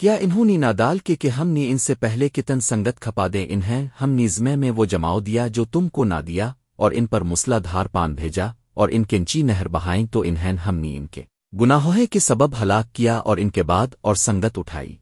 کیا انہوں نے نادال کے کہ ہم نے ان سے پہلے کتن سنگت کھپا دے انہیں، ہم نیزمے میں وہ جماؤ دیا جو تم کو نہ دیا، اور ان پر مسلا دھار پان بھیجا، اور ان کنچی نہر بہائیں تو انہیں ہم نے ان کے گناہوہے کے سبب ہلاک کیا اور ان کے بعد اور سنگت اٹھائی۔